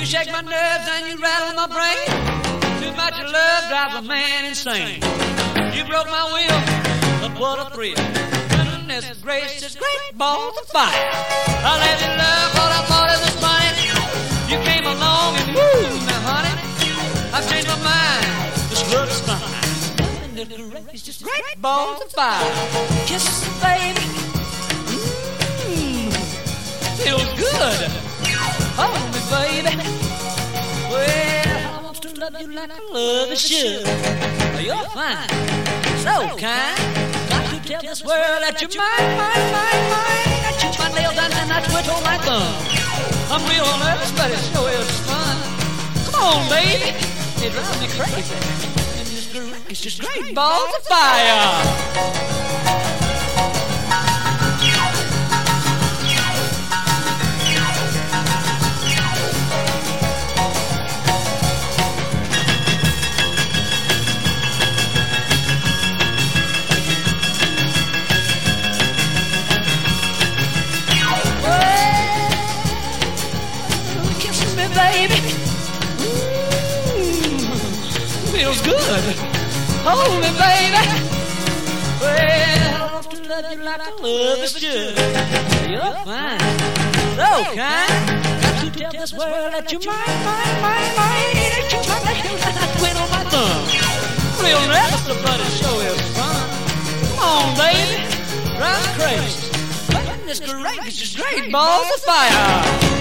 You shake my nerves and you rattle my brain. Too much love drives a man insane. You broke my will, but what a thrill. Goodness gracious, great balls of fire. I let you love what I thought it was funny. You came along and moved me, honey. I've changed my mind. This love is fine. Goodness gracious, great balls of fire. Kisses, baby. Love you like I love a should. You're fine, so kind. Got to tell this world that you're mine, mine, mine, mine. I chew my nails and I twiddle my thumb. I'm real nervous, but it sure is fun. Come on, baby. It drives me crazy. Is just great balls of fire. Baby. Ooh, feels good. Hold me, baby. Well, I want to love you like I love is should. You're fine, so kind. Got to tell this world that you're mine, mine, mine, mine. That you're mine, that you're mine. I on my thumb. Real nervous, but it sure is fun. Come on, baby. Drive me crazy. Goodness gracious, great balls of fire.